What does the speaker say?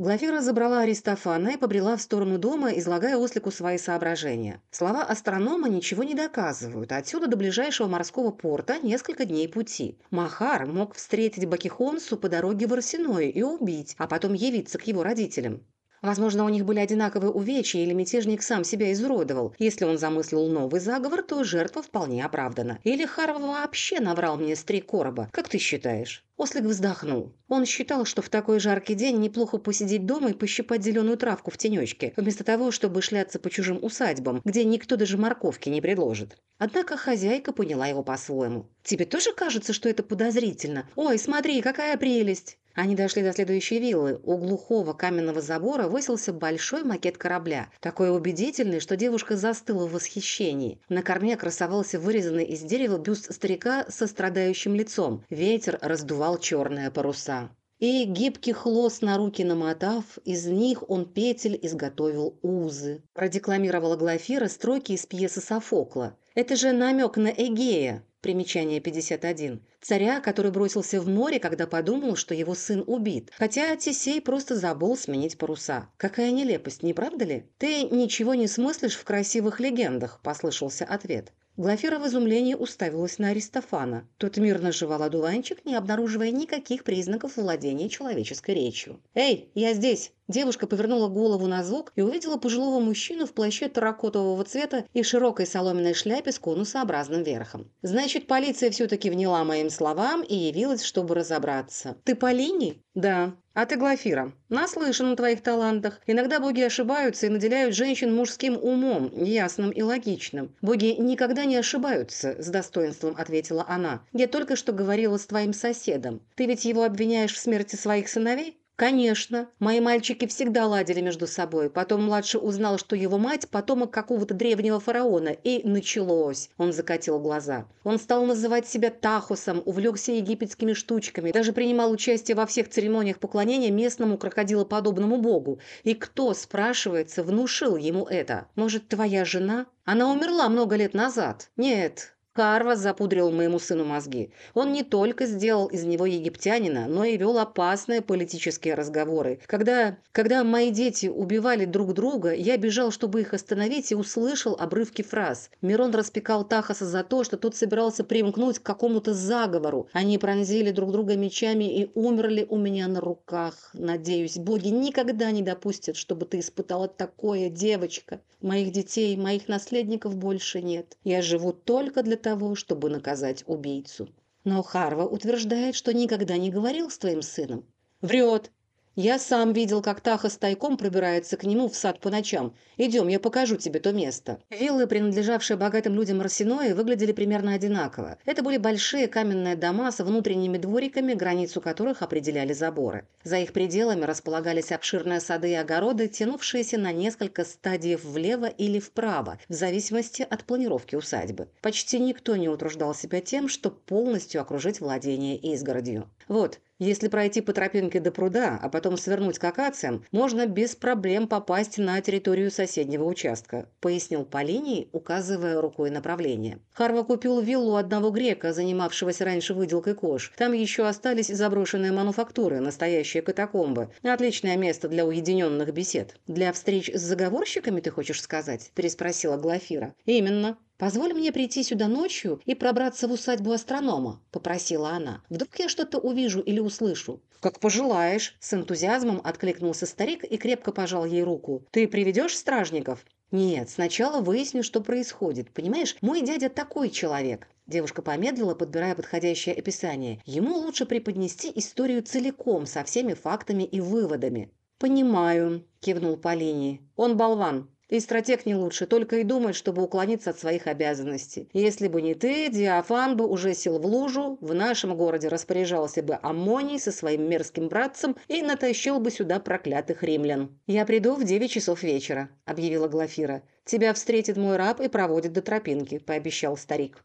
Глафира забрала Аристофана и побрела в сторону дома, излагая ослику свои соображения. Слова астронома ничего не доказывают. Отсюда до ближайшего морского порта несколько дней пути. Махар мог встретить Бакихонсу по дороге в Арсеное и убить, а потом явиться к его родителям. Возможно, у них были одинаковые увечья, или мятежник сам себя изуродовал. Если он замыслил новый заговор, то жертва вполне оправдана. Или Харв вообще наврал мне с три короба. Как ты считаешь? Ослик вздохнул. Он считал, что в такой жаркий день неплохо посидеть дома и пощипать зеленую травку в тенечке, вместо того, чтобы шляться по чужим усадьбам, где никто даже морковки не предложит. Однако хозяйка поняла его по-своему. «Тебе тоже кажется, что это подозрительно? Ой, смотри, какая прелесть!» Они дошли до следующей виллы. У глухого каменного забора высился большой макет корабля, такой убедительный, что девушка застыла в восхищении. На корме красовался вырезанный из дерева бюст старика со страдающим лицом. Ветер раздувал черные паруса. И гибкий хлост на руки намотав, из них он петель изготовил узы. Продекламировала Глафира строки из пьесы Софокла. Это же намек на Эгея. Примечание 51. Царя, который бросился в море, когда подумал, что его сын убит. Хотя Тесей просто забыл сменить паруса. Какая нелепость, не правда ли? Ты ничего не смыслишь в красивых легендах, послышался ответ. Глафира в изумлении уставилась на Аристофана. Тот мирно жевал одуванчик, не обнаруживая никаких признаков владения человеческой речью. «Эй, я здесь!» Девушка повернула голову на звук и увидела пожилого мужчину в плаще терракотового цвета и широкой соломенной шляпе с конусообразным верхом. «Значит, полиция все-таки вняла моим словам и явилась, чтобы разобраться. Ты Полини?» «Да. А ты Глафира. Наслышан о твоих талантах. Иногда боги ошибаются и наделяют женщин мужским умом, ясным и логичным. Боги никогда не ошибаются», – с достоинством ответила она. «Я только что говорила с твоим соседом. Ты ведь его обвиняешь в смерти своих сыновей?» Конечно, мои мальчики всегда ладили между собой. Потом младший узнал, что его мать – потомок какого-то древнего фараона, и началось. Он закатил глаза. Он стал называть себя Тахосом, увлекся египетскими штучками, даже принимал участие во всех церемониях поклонения местному крокодилоподобному богу. И кто, спрашивается, внушил ему это? Может, твоя жена? Она умерла много лет назад. Нет, Карва запудрил моему сыну мозги. Он не только сделал из него египтянина, но и вел опасные политические разговоры. Когда, когда мои дети убивали друг друга, я бежал, чтобы их остановить, и услышал обрывки фраз. Мирон распекал Тахаса за то, что тот собирался примкнуть к какому-то заговору. Они пронзили друг друга мечами и умерли у меня на руках. Надеюсь, боги никогда не допустят, чтобы ты испытала такое, девочка. Моих детей, моих наследников больше нет. Я живу только для того, чтобы наказать убийцу. Но Харва утверждает, что никогда не говорил с твоим сыном. Врет. Я сам видел, как Таха с тайком пробирается к нему в сад по ночам. Идем, я покажу тебе то место. Виллы, принадлежавшие богатым людям Арсеноя, выглядели примерно одинаково. Это были большие каменные дома с внутренними двориками, границу которых определяли заборы. За их пределами располагались обширные сады и огороды, тянувшиеся на несколько стадиев влево или вправо, в зависимости от планировки усадьбы. Почти никто не утруждал себя тем, чтобы полностью окружить владение изгородью. Вот, если пройти по тропинке до пруда, а потом свернуть к акациям, можно без проблем попасть на территорию соседнего участка», – пояснил Полиний, указывая рукой направление. Харва купил виллу одного грека, занимавшегося раньше выделкой кож. Там еще остались заброшенные мануфактуры, настоящие катакомбы. Отличное место для уединенных бесед. «Для встреч с заговорщиками, ты хочешь сказать?» – переспросила Глафира. «Именно. «Позволь мне прийти сюда ночью и пробраться в усадьбу астронома», – попросила она. «Вдруг я что-то увижу или услышу?» «Как пожелаешь», – с энтузиазмом откликнулся старик и крепко пожал ей руку. «Ты приведешь стражников?» «Нет, сначала выясню, что происходит. Понимаешь, мой дядя такой человек». Девушка помедлила, подбирая подходящее описание. Ему лучше преподнести историю целиком, со всеми фактами и выводами. «Понимаю», – кивнул Полини. «Он болван. И стратег не лучше, только и думает, чтобы уклониться от своих обязанностей. Если бы не ты, Диафан бы уже сел в лужу, в нашем городе распоряжался бы Аммоний со своим мерзким братцем и натащил бы сюда проклятых римлян. «Я приду в девять часов вечера», – объявила Глафира. «Тебя встретит мой раб и проводит до тропинки», – пообещал старик.